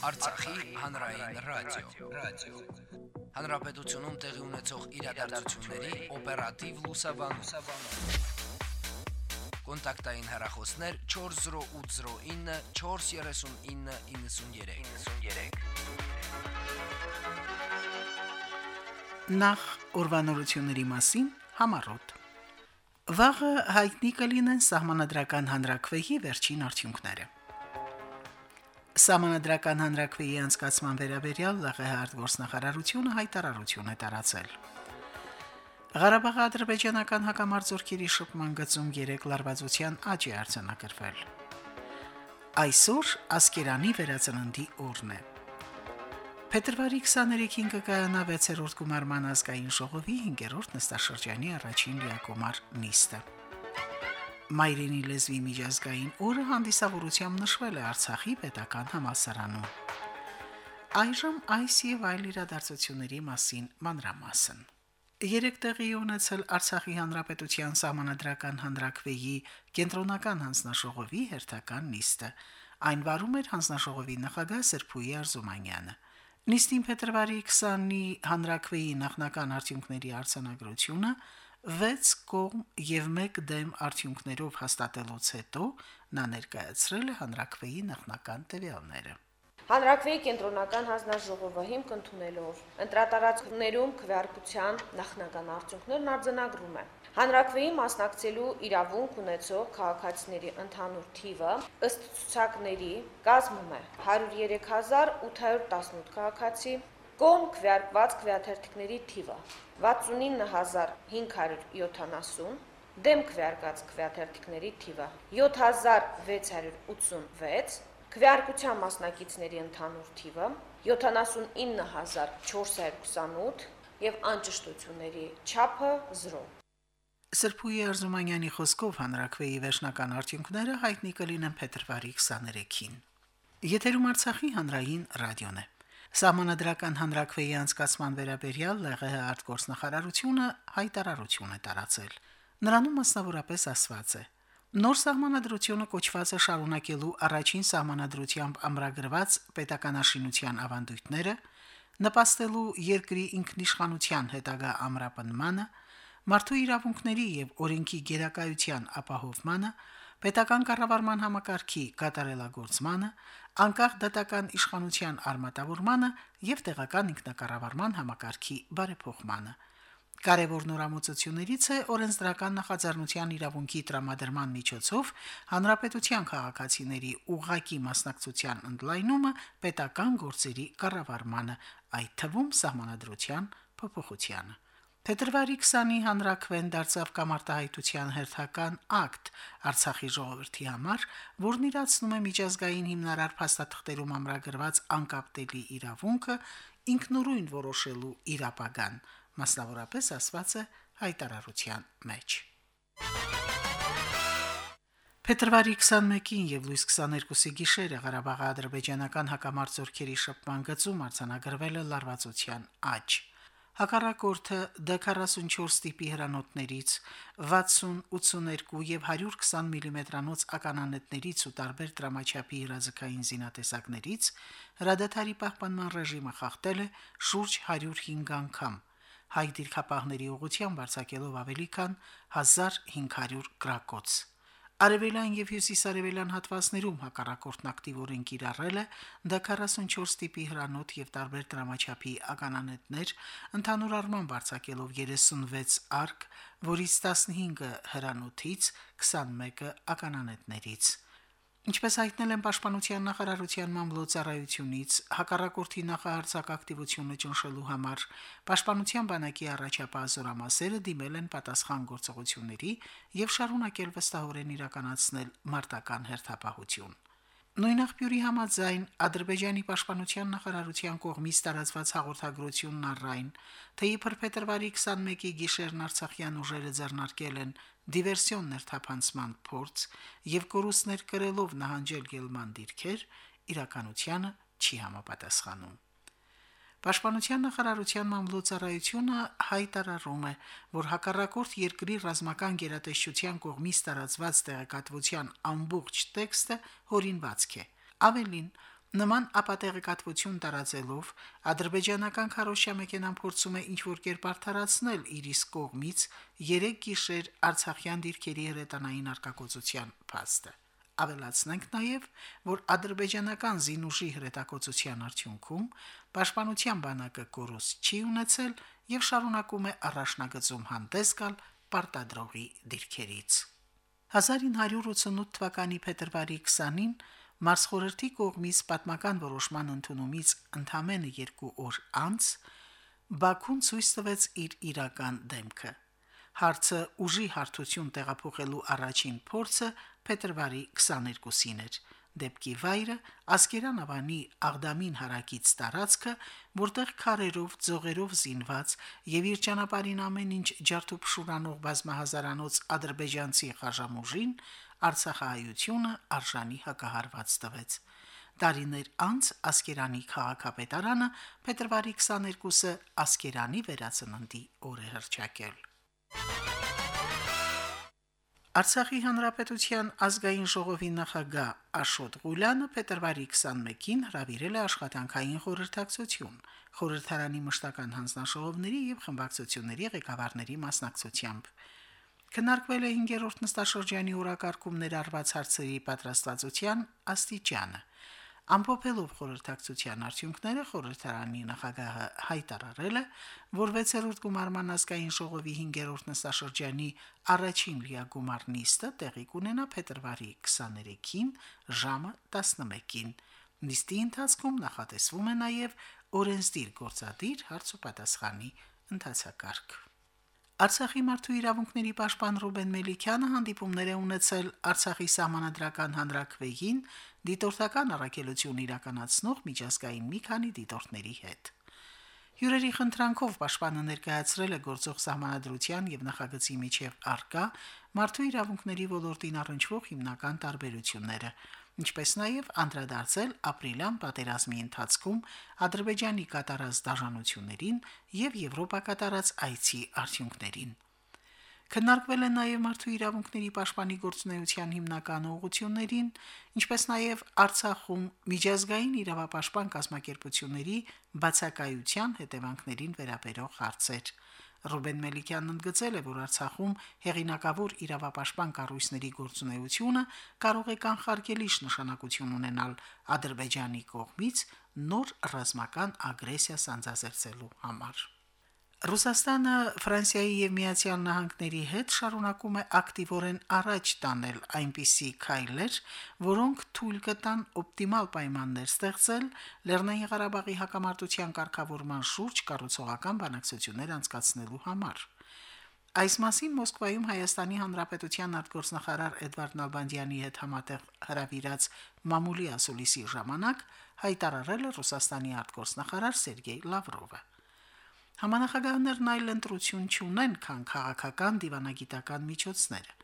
Արցախի հանրային ռադիո, ռադիո։ Հանրապետությունում տեղի ունեցող իրադարձությունների օպերատիվ լուսաբանում։ Կոնտակտային հեռախոսներ 40809 43993։ 93 Նախ ուրվանորությունների մասին համառոտ։ Վաղը հայտնի կլինեն սահմանադրական հանրակրվեի վերջին արդյունքները։ Սահմանադրական հանրակրվեի անցկացման վերաբերյալ ԼՂՀ արտգործնախարարությունը հայտարարություն է տարածել։ Ղարաբաղի ադրբեջանական հակամարտությունների շփման գծում 3 լարվածության աճ է արձանագրվել։ Այսօր Ասկերանի վերածննդի օրն է։ Փետրվարի 23-ին կկայանա 6-րդ գումարման ազգային ժողովի 5-րդ նստաշրջանի առաջին լիակոմար նիստը։ Մայրենի լեզվի միջազգային օրը հանդիսավորությամբ նշվել է Արցախի պետական համալսարանում։ Այժմ այս եւ այլ իրադարձությունների մասին մանրամասն։ Երեք տեղի ունեցել Արցախի հանրապետության սահմանադրական հանրակրվեի կենտրոնական հանձնաժողովի հերթական նիստը։ Այն վարում էր հանձնաժողովի նախագահ Սերփուի Արզումանյանը։ Նիստին փետրվարի 20-ի հանրակրվեի նախնական արդյունքների արձանագրությունը 6 կողմ եւ 1 դեմ արդյունքներով հաստատելուց հետո նա ներկայացրել է հանրակրվեի նախնական տվյալները։ Հանրակրվեի կենտրոնական հանձնաժողովը հիմք ընդունելով ընտրատարածքներում քվեարկության նախնական արդյունքներն արձանագրում է։ Հանրակրվեի մասնակցելու իրավունք ունեցող քաղաքացիների ընդհանուր թիվը ըստ ցուցակների կազմում է 103818 քաղաքացի, կողմ քվեարկված քվեաթերթիկների թիվը 69570, դեմ քվեարկած քվեաթերթիկների թիվը 7686, քվեարկության մասնակիցների ընդհանուր թիվը 79428 եւ անճշտությունների չափը 0 Սրփուի Արզումանյանի խոսքով հանրակրվեի վերջնական արդյունքները հայտնի կլինեն փետրվարի 23-ին։ Եթերում Արցախի հանրային ռադիոն է։ Սահմանադրական հանրակրվեի անցկացման վերաբերյալ ԼՂՀ արտգործնախարարությունը հայտարարություն է տարածել։ Նրանում մասնավորապես ասված է. Նոր սահմանադրությունը կոչված է շարունակելու առաջին սահմանադրությամբ ամրագրված պետականաշինության ավանդույթները, նպաստելու երկրի ինքնիշխանության հետագա ամրապնմանը, մարդու իրավունքների եւ օրենքի գերակայության ապահովմանը, պետական կառավարման համակարգի կատարելագործմանը, անկախ դատական իշխանության արմատավորմանը եւ տեղական ինքնակառավարման համակարգի բարեփոխմանը։ Կարևոր նորամուծություններից է օրենսդրական նախաձեռնության իրավունքի տրամադրման միջոցով հանրապետության քաղաքացիների ուղակի մասնակցության ընդլայնումը պետական գործերի կառավարմանը, այդ թվում սահմանադրության փոփոխությանը։ Փետրվարի 20-ի հանրակվեն դարձավ կամարտահայտության հերթական ակտ Արցախի ժողովրդի համար, որն իրացնում է միջազգային հիմնարար փաստաթղթերում ամրագրված անկապտելի իրավունքը ինքնուրույն որոշելու իրապագան, մասնավորապես ասված է հայտարարության մեջ։ Փետրվարի 21-ին եւ լույս 22-ի գիշերը Ղարաբաղի ադրբեջանական հակամարտությունների շփման գծում արձանագրվել է լարվածության աճ։ Հակառակորդը D44 տիպի հրանոթներից 60-82 եւ 120 մմ-անոց ականանետներից ու տարբեր դրամաչափի հրաձգային զինատեսակներից հրադադարի պահպանման ռեժիմը խախտել է շուրջ 105 անգամ, հայ դիրքապահների ուղղությամբ արձակելով ավելի քան 1500 գրակոց։ Արևելյան եւ հյուսիսարևելյան հատվածներում հակառակորդն ակտիվորեն կիրառել է D44 տիպի հրանոթ եւ տարբեր դրամաչափի ականանետներ, ընդհանուր առմամբ արձակելով 36 արկ, որից 15-ը հրանոթից, 21-ը ականանետներից։ Ինչպես հայտնել են Պաշտպանության նախարարության մամլոյցարայությունից, հակառակորդի նախահարցակ ակտիվությունը ճնշելու համար Պաշտպանության բանակի առաջապահ զորամասերը դիմել են պատասխան գործողությունների եւ շարունակել վստահորեն իրականացնել մարտական հերթապահություն։ Նույն աղբյուրի համաձայն Ադրբեջանի պաշտպանության նախարարության կողմից տարածված հաղորդագրությունն առայն, թե իբր փետրվարի 21-ի գիշերն Արցախյան ուժերը ձեռնարկել են դիվերսիոն ներթափանցման փորձ եւ կորուստներ կրելով նահանջել գելման դիրքեր, իրականությանը չի համապատասխանում։ Պաշտպանության նախարարության մամլոյցարայությունը հայտարարում է, որ հակառակորդ երկրի ռազմական գերատեսչության կողմից տարածված տեղեկատվության ամբողջ տեքստը հորինվածք է։ Ավելին, Նման ապատեղեկատվություն տարածելով ադրբեջանական քարոշչա մեքենան փորձում է ինչ-որ կերպ արդարացնել իր իսկ կողմից 3 գիշեր Արցախյան դիրքերի հրետանային արկակոծության փաստը։ Ավելացնենք նաև, որ ադրբեջանական զինուժի հրետակոծության արդյունքում Պաշտպանության բանակը կորուս չի ունեցել եւ շարունակում է առաջնագծում հանդես գալ պարտադրողի դիրքերից։ 1988 թվականի փետրվարի 20-ին Մարսխորհրդի կողմից պատմական որոշման ընդունումից ընդամենը 2 օր անց Բաքուն ցույց տվեց իր իրական դեմքը։ Հարցը ուժի հարթություն տեղափոխելու առաջին փորձը փետրվարի 22-ին էր։ Դեպքի վայրը Ասկերան ավանի Աղդամին հարակից տարածքը, որտեղ քարերով, ձողերով զինված եւ իր ճանապարհին ամեն ինչ ջարդուփշուրանող բազմահազարանոց ադրբեջանցի խաժամուժին Արցախահայությունը արժանի հակահարված տվեց։ Տարիներ անց Ասկերանի քաղաքապետարանը փետրվարի 22-ը Ասկերանի վերածննդի օր է հռչակել։ Արցախի հանրապետության ազգային ժողովի նախագահ Աշոտ Ղուլյանը փետրվարի 21-ին հրավիրել է աշխատանքային խորհրդակցություն խորհրդարանի մշտական հանձնաժողովների եւ խմբակցությունների ղեկավարների մասնակցությամբ։ Քննարկվել է 5-րդ նստաշրջանի օրակարգում ներառված հարցերի պատրաստվածության աստիճանը։ Ամփոփելով խորհրդակցության արդյունքները խորհրդարանի նախագահը հայտարարել է, որ 6-րդ գումարման ազգային ժողովի 5-րդ նստաշրջանի առաջին լիագումար նիստը տեղի կունենա փետրվարի 23-ին ժամը 11-ին։ Նիստի ընթացքում նախատեսվում է նաև օրենսդիր գործադիր հարցոպատասխանի ընթացակարգ։ Արցախի մարդու իրավունքների պաշտպան Ռուբեն Մելիքյանը հանդիպումներ է ունեցել Արցախի սահմանադրական հանրակրվեին դիտորդական առաքելություն իրականացնող միջազգային մի քանի դիտորդների հետ։ Հյուրերի խնդրանքով պաշտպանը ներկայացրել է գործող սահմանադրության եւ նախագծի միջև արկա մարդու իրավունքների ոլորտին առնչվող հիմնական տարբերությունները, ինչպես նաև անդրադարձել ապրիլյան պատերազմի ընթացքում Ադրբեջանի կատարած դաշնություններին եւ Եվրոպա կատարած այցի արդյունքներին։ Քննարկվել են նաև մարդու իրավունքների պաշտպանի գործունեության հիմնական ուղղություններին, ինչպես նաև Արցախում միջազգային իրավապաշտպան կազմակերպությունների բացակայության հետևանքներին վերաբերող հարցեր։ Ռուբեն Մելիքյանն ընդգծել է, որ Արցախում հեղինակավոր իրավապաշտպան կառույցների գործունեությունը կարող է կանխարգելիչ նշանակություն ունենալ Ադրբեջանի կողմից նոր ռազմական ագրեսիա սանձազերծելու համար։ Ռուսաստանը Ֆրանսիայի եւ Միացյալ Նահանգների հետ շարունակում է ակտիվորեն առաջ տանել այնպիսի քայլեր, որոնք թույլ կտան օպտիմալ պայմաններ ստեղծել Լեռնային Ղարաբաղի հակամարտության կարգավորման շուրջ կառուցողական բանակցություններ անցկացնելու համար։ Այս մասին Մոսկվայում Հայաստանի Հանրապետության արտգործնախարար Էդվարդ Նալբանդյանի հետ համատեղ հրավիրած մամուլի ասուլիսի ժամանակ հայտարարել է Ռուսաստանի արտգործնախարար Սերգեյ Լավրովը։ Համանախագահներն այլ ընտրություն չունեն, քան քաղաքական դիվանագիտական միջոցները։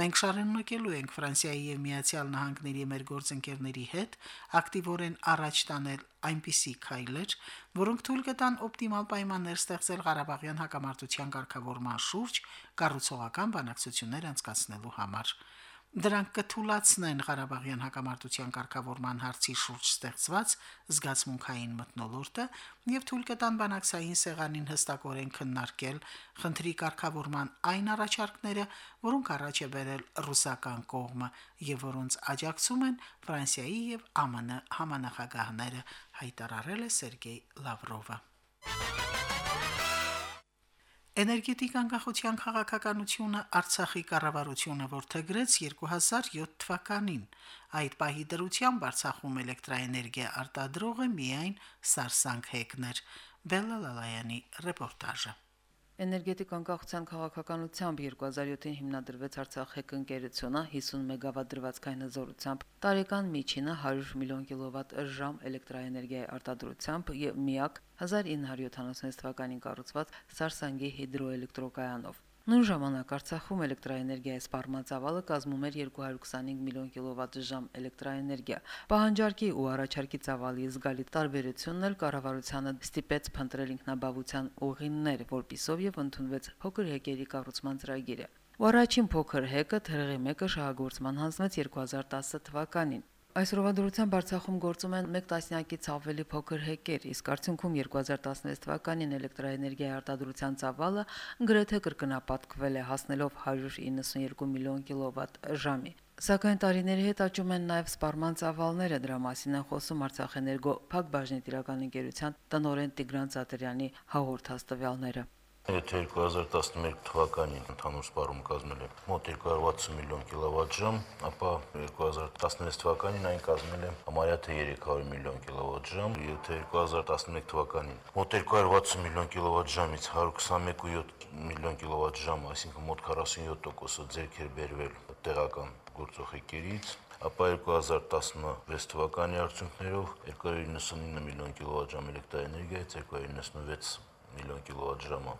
Մենք շարունակելու ենք Ֆրանսիայի եւ Միացյալ Նահանգների մեր գործընկերների հետ ակտիվորեն առաջ տանել այնպիսի քայլեր, որոնք թույլ կտան օպտիմալ պայմաններ ստեղծել Ղարաբաղյան հակամարտության ղեկավարման շուրջ կառուցողական բանակցություններ անցկացնելու համար։ Դրանք կթուլացնեն Ղարաբաղյան հակամարտության կարգավորման հարցի շուրջ ստեղծված զգացմունքային մտնոլորտը եւ թույլ կտան բանակցային սեղանին հստակորեն քննարկել խնդրի կարգավորման այն առաջարկները, որոնք առաջ է բերել ռուսական կողմը եւ որոնց աջակցում են Ֆրանսիայի եւ ԱՄՆ համանախագահները, հայտարարել է Սերգեյ Լավրովը։ Էներգետիկ անկախության քաղաքականությունը Արցախի կառավարությունը որթեգրեց 2007 թվականին։ Այդ պահի դրությամբ Արցախում էլեկտրակայանի արտադրողը միայն Սարսանք հեկն էր։ Բելլա Լալայանի ռեպորտաժը։ Էներգետիկ անկախության քաղաքականությամբ 2007-ին հիմնադրվեց Արցախ ՀԿ ընկերությունը 50 մեգավատ դրվածքային հզորությամբ, տարեկան միջինը 100 միլիոն կիլովատ ժամ էլեկտրակայանի արտադրությամբ եւ միակ 1976 թվականին կառուցված Սարսանգի հիդրոէլեկտրոկայանով։ Նույն ժամանակ Արցախում էլեկտրաէներգիայի սպառման ծավալը կազմում էր 225 միլիոն կիլովատ-ժամ էլեկտրաէներգիա։ Պահանջարկի ու առաջարկի ծավալի զգալի տարբերությունն էլ կառավարությանը ստիպեց փնտրել ինքնաբավության ուղիներ, որpիսով եւ ընդունվեց փոքր հեկերի կառուցման ծրագիրը։ Ու առաջին փոքր հեկը թրեղի մեկը շահագործման հանձնվեց 2010 թվականին։ Այս ռովադրությամբ Արցախում գործում են 1 տասնյակից ավելի փոքր հեկեր, իսկ արդյունքում 2016 թվականին էլեկտրաէներգիայի արտադրության ծավալը գրեթե կրկնապատկվել է, հասնելով 192 միլիոն կիլովատ ժամի։ Սակայն տարիների հետ աճում են նաև սպառման ծավալները, դրա մասին են խոսում Արցախեներգո Փակ բաժնի տիրական ընկերության տնօրեն Տիգրան Ծատրյանի հաղորդած տվյալները։ Եթե 2011 թվականին ընդհանուր սպառում կազմել է մոտ 260 միլիոն կիլովատժամ, ապա 2016 թվականին այն կազմել է համարյա թե 300 միլիոն կիլովատժամ, եթե 2011 թվականին մոտ 260 միլիոն կիլովատժամից 121.7 միլիոն կիլովատժամ, այսինքն մոտ 47%-ը ձեռք էր բերվել տեղական գործող եկերից, ապա 2016 թվականի արդյունքներով 299 միլիոն կիլովատժամ էլեկտրաէներգիայից 296 միլիոն կիլովատժամը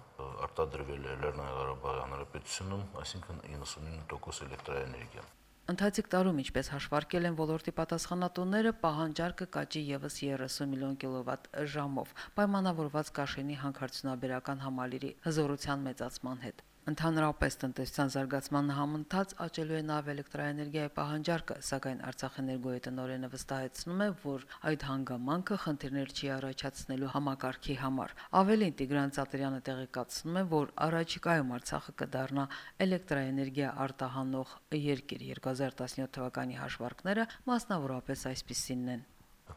արտադրվել է Լեռնային Ղարաբաղի Հանրապետությունում, այսինքն 99% էլեկտրաէներգիա։ Ընթացիկ տարում, ինչպես հաշվարկել են ոլորտի պատասխանատուները, պահանջարկը կաճի եւս 30 միլիոն կիլովատ ժամով, պայմանավորված Կաշենի հանքարդյունաբերական համալիրի հզորության մեծացման հետ։ Ընդհանրապես տնտեսության զարգացման համընթաց աճելու է նաև էլեկտրաէներգիայի պահանջարկը, սակայն Արցախեներգոյի տնօրենը վստահեցնում է, որ այդ հանգամանքը խնդիրներ չի առաջացնելու համակարգի համար։ Ավելին Տիգրան Ծատրյանը տեղեկացնում է, որ առաջիկայում Արցախը կդառնա էլեկտրաէներգիա արտահանող երկիր 2017 թվականի հաշվարկները մասնավորապես այսպիսինն են.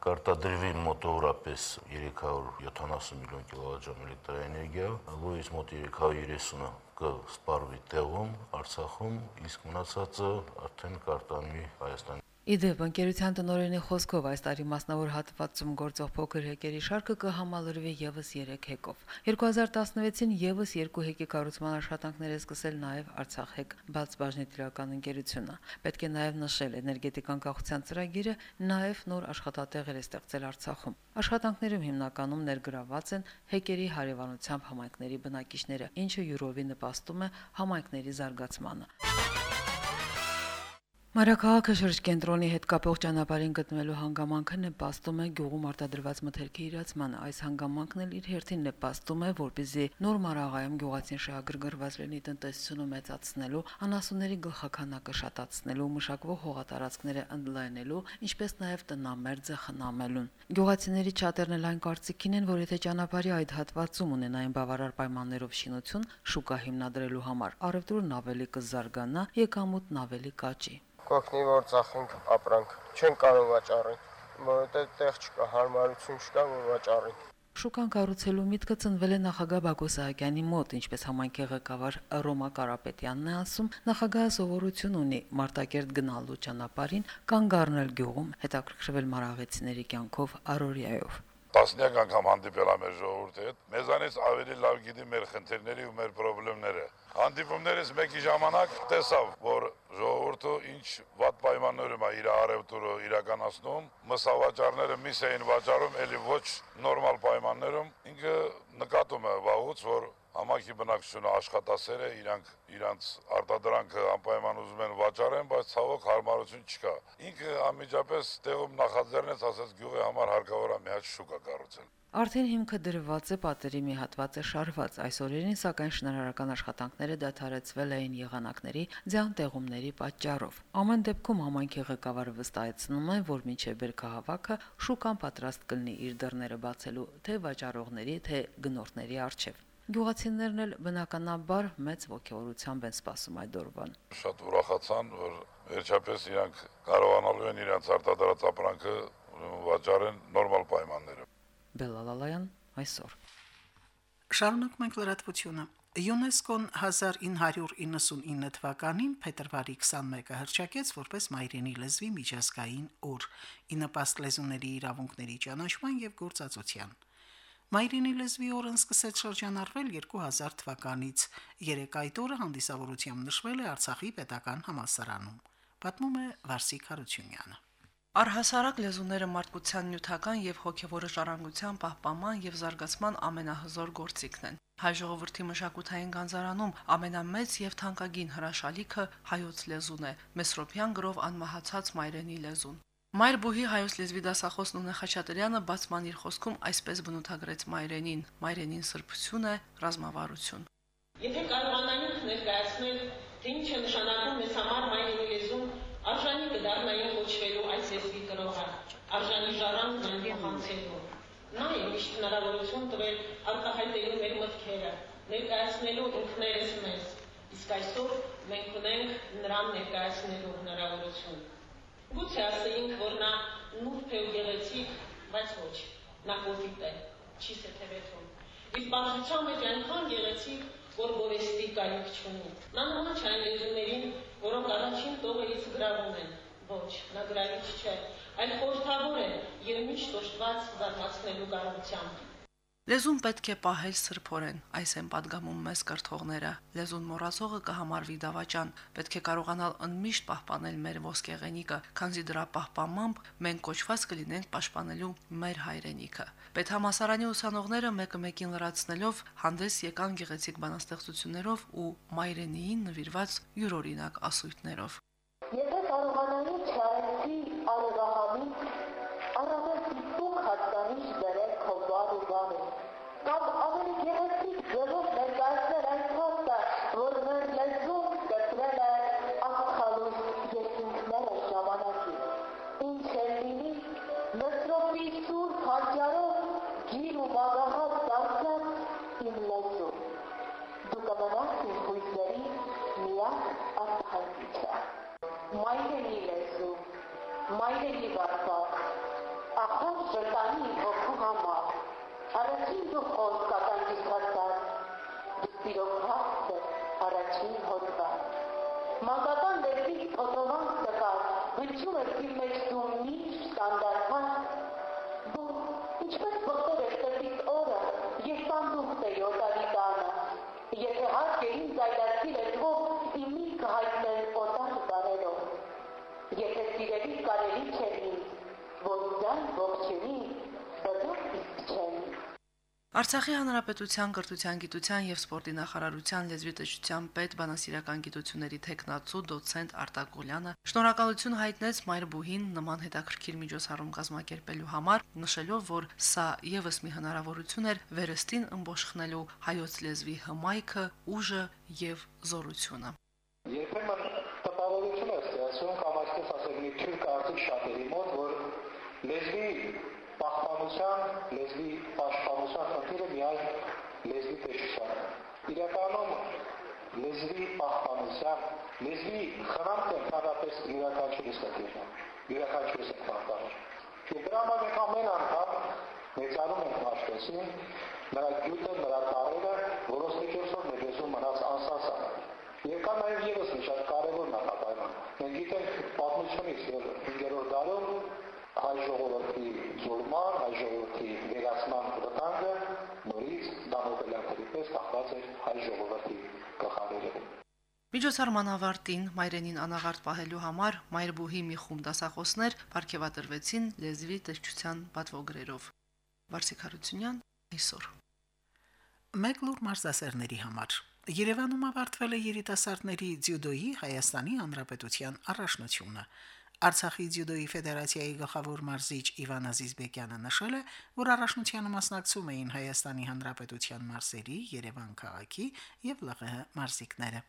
Կարտադրվի մոտավորապես 370 միլիոն կիլովատժամ էլեկտրաէներգիա, որից մոտ 330-ը կսպառվի տեղում Արցախում, իսկ մնացածը արդեն կարտանվի Հայաստանի Իդեպ ընկերության տնօրենի խոսքով այս տարի մասնավոր հատվածում գործող փոքր հեկերի շարքը կհամալրվի եւս 3 հեկով։ 2016-ին եւս 2 հեկի կառուցման աշխատանքներ է սկսել նաեւ Արցախ հեկ բաց բաժնի տիրական ընկերությունը։ Պետք է նաեւ նշել էներգետիկան կախության ծրագիրը նաեւ նոր աշխատատեղեր է ստեղծել Արցախում։ Աշխատանքներում հիմնականում ներգրաված են հեկերի հարևանությամբ համայնքների բնակիչները, ինչը յուրովի նպաստում է համայնքների զարգացմանը։ Մարաքաղաքը շրջկենտրոնի հետ կապող ճանապարհին գտնվելու հանգամանքը նպաստում է գյուղում արտադրված մթերքի իրացմանը։ Այս հանգամանքն էլ իր հերթին նպաստում է, որպեսզի նոր մարաղայում գյուղացին շահագրգռված լինի տնտեսությունը մեծացնելու, անասունների գլխականակը շատացնելու, մշակվող հողատարածքները ընդլայնելու, ինչպես նաև տնամերձը խնամելուն։ Գյուղացիների շատերն էլ այն կարծիքին են, որ եթե ճանապարհի այդ հատվածում ունենային բավարար պայմաններով շինություն շուկա հիմնադրելու համար, առևտուրն ավելի կզարգանա, եկամուտն ավելի կաճի կօգնի որ ծախենք ապրանք։ Չեն կարող վաճառել, որովհետեւ տեղ չկա, հարմարություն չկա, որ վաճառենք։ Շուկան կառուցելու միտքը ծնվել է նախագահ Բակո Սահակյանի մոտ, ինչպես համայնքի ղեկավար Ռոմա Կարապետյանն է ասում, նախագահը սովորություն ունի Մարտակերտ գնալու ճանապարհին կանգ առնել գյուղում, հետաքրքրվել մարաղեցիների կյանքով Արորիայով տասնյակ անգամ հանդիպել եմ մեր ժողովրդի հետ։ Մեզանից ավելի լավ գիտի մեր խնդիրների ու մեր խնդիրները։ Հանդիպումներից մեկի ժամանակ տեսավ, որ ժողովուրդը ինչ վատ պայմաններում է իր արևտուրը իրականացնում, մսավաճառները միս էին վաճառում, ելի ոչ նորմալ պայմաններում։ Ինքը նկատում է վաղուց, որ համակի բնակչությունը աշխատասեր է, իրանք իրանց արտադրանքը անպայման ուզում են վաճառեն, բայց ցավոք հարմարություն չկա։ Ինքը անմիջապես տեղում նախաձեռնեց, ասաց գյուղի համար հարկավոր է մի հատ շուկա կառուցել։ Արդեն հիմքը դրված է պատերի մի հատված է շարված։ Այս օրերին սակայն շնարհարական աշխատանքները դադարեցվել էին եղանակների ձյան տեղումների պատճառով։ Ամեն դեպքում համայնքի ղեկավարը վստահեցնում է, որ միջև բերքահավաքը շուկան պատրաստ կլինի իր դռները բացելու թե վաճառողների, թե գնորդների առջև։ Գյուղացիներն էլ բնականաբար մեծ ողջորությամբ են սպասում այդ օրվան։ Շատ ուրախացան, որ վերջապես իրանք կարողանալու են իրենց արտադրած ապրանքը վաճառեն նորմալ պայմաններով։ Բելալալայան այսօր։ Շարունակում ենք լրատվությունը։ ՅՈՒՆԵՍԿՕ-ն 1999 թվականին փետրվարի 21-ը հրճակեց որպես մայրենի լեզվի միջազգային օր՝ ի նպաստ լեզուների իրավունքների ճանաչման եւ գործածության։ Մայրենի լեզվի օրն սկսեց շրջանառվել 2000 թվականից։ Երեք այդ օրը հանդիսավորությամբ նշվել է Արցախի պետական համալսարանում։ Պատմում է Վարսիկ Հարությունյանը։ Առհասարակ լեզուները մարդկության նյութական եւ հոգեվոր ժառանգության պահպանման եւ զարգացման ամենահզոր գործիքն են։ Հայ ժողովրդի մշակութային գանձարանում ամենամեծ եւ թանկագին հրաշալիքը հայոց լեզուն է՝ Մեսրոպյան գրով անմահացած մայրենի լեզուն։ Մայր բուհի հայոց լեզվի դասախոս Նունե Խաչատրյանը բացման իր խոսքում այսպես բնութագրեց մայրենին. մայրենին սրբություն է, ռազմավարություն։ Եթե կարողանանք ներկայացնել, թե ինչ է նշանակում մեզ համար մայրենի լեզուն, արժանի կդառնային կոչվելու այս լեզվի արժանի ժառանգն այն փոխանցելու։ Նա է միշտ հնարավորություն տվել արտահայտելու մեր մտքերը, ներկայացնելու ինքներս մեզ։ Իսկ այսօր մենք ունենք նրան ներկայացնելու հնարավորություն։ Գուցե ասեինք, որ նա նուրբ է ու գեղեցիկ, բայց ոչ, նա կոպիտ է, չի սեթևեթում։ Իսկ բացության մեջ այնքան գեղեցիկ, որ գորեստի կարիք չունի։ Նա նման չէ այն լեզուներին, որոնք առաջին տողերից գրավում են։ Ոչ, նա գրավիչ չէ, այլ խորհրդավոր է եւ միշտ օժտված զարմացնելու կարողությամբ։ Լեզուն պետք է պահել սրբորեն, այս են падգամում մեզ կրթողները։ Լեզուն մոռացողը կհամարվի դավաճան, պետք է կարողանալ ընդմիշտ պահպանել մեր ոսկեղենիկը, քանզի դրա պահպանմամբ մենք կոչված կլինենք պաշտպանելու մեր հայրենիքը։ Պետհամասարանի ուսանողները մեկը մեկին լրացնելով հանդես եկան գեղեցիկ բանաստեղծություններով ու մայրենիին նվիրված յուրօրինակ ասույթներով։ Եթե կարողանայի Մանկական լեզվից փոթովանք տկար, հնչում էր իր մեջ դու միշտ ստանդարտած, դու ինչպես բխտեր ես տրտից օրը, ես սանդուղտ էի օտարի տանը, եթե հարկ է ինձ այլացիր ես ով իմ միտքը հայտնել օտար բարերով, եթե սիրելի կարելի չէր ինձ, որ ձայն ողջունի, Արցախի հանրապետության կրթության, գիտության եւ սպորտի նախարարության լեզվի տեսչության պետ բանասիրական գիտությունների տեխնացու դոցենտ Արտակ Գոլյանը շնորհակալություն հայտնեց Մայրբուհին նման հետաքրքիր միջոցառում կազմակերպելու համար, նշելով, որ սա եւս մի հնարավորություն էր վերստին ըմբոշխնելու հայոց լեզվի հմայքը, ուժը եւ զորությունը։ Երբեմն տպավորություն է ստեղծում կամ այսպես ասենք մի թյուր կարծիք շատերի մոտ, որ լեզվի պահպանության, լեզվի պաշտպանության խնդիրը միայն լեզվի տեսչության։ Իրականում լեզվի պահպանության, լեզվի խնամքը ընդհանրապես է, յուրաքանչյուրիս է պահպանում։ Եվ դրա համար մենք ամեն անգամ մեծանում ենք մաշտեսին, նրա գյուտը, նրա տարերը, որոնց միջոցով մեր լեզու մնաց անսասան։ Եվ կա նաև եւս մի շատ կարևոր նախապայման։ Մենք գիտենք պատմությունից, որ 5-րդ դարում հայ ժողովրդի զորման, հայ ժողովրդի վերացման վտանգը նորից դանոբելյանների պես կախված էր հայ ժողովրդի գլխավերևում։ Միջոցառման ավարտին մայրենին անաղարտ պահելու համար մայրբուհի մի խումբ դասախոսներ ապարգևատրվեցին լեզվի տեսչության պատվոգրերով։ Վարսիկ Հարությունյան այսօր Մեկ լուր մարզասերների համար Երևանում ավարտվել է երիտասարդների ձյուդոյի Հայաստանի Հանրապետության առաջնությունը։ Արցախի ձյուդոյի ֆեդերացիայի գլխավոր մարզիչ Իվան Ազիզբեկյանը նշել է, որ առաջնությանը մասնակցում էին Հայաստանի Հանրապետության մարզերի, Երևան քաղաքի եւ ԼՂՀ մարզիկները։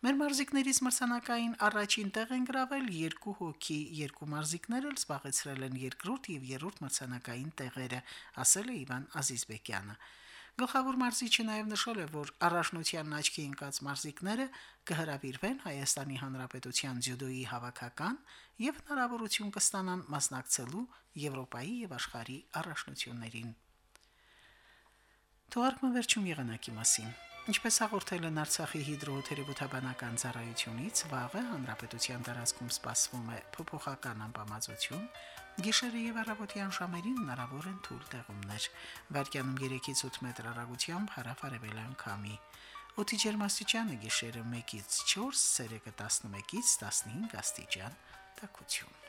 Մեր մարզիկներից մրցանակային առաջին տեղ են գրավել երկու հոգի, երկու մարզիկներ էլ զբաղեցրել են երկրորդ եւ երրորդ մրցանակային տեղերը, ասել է Իվան Ազիզբեկյանը։ Գլխավոր մարզիչը նաև նշել է, որ առաջնության աչքի ընկած մարզիկները կհրավիրվեն Հայաստանի Հանրապետության ձյուդոյի հավաքական եւ հնարավորություն կստանան մասնակցելու Եվրոպայի եւ աշխարհի առաջնություններին։ Թողարկման վերջում եղանակի մասին։ Ինչպես հաղորդել են Արցախի հիդրոթերապևտաբանական ծառայությունից, վաղը հանրապետության տարածքում սպասվում է փոփոխական անբավարարություն, գիշերը եւ առավոտյան ժամերին հնարավոր են թույլ տեղումներ։ Վարկյանում 3-ից 8 մետր հեռագությամբ հարավարևելյան քամի։ Օդի ջերմաստիճանը գիշերը 1-ից 4, ցերեկը 11-ից 15 աստիճան։ Так ученый.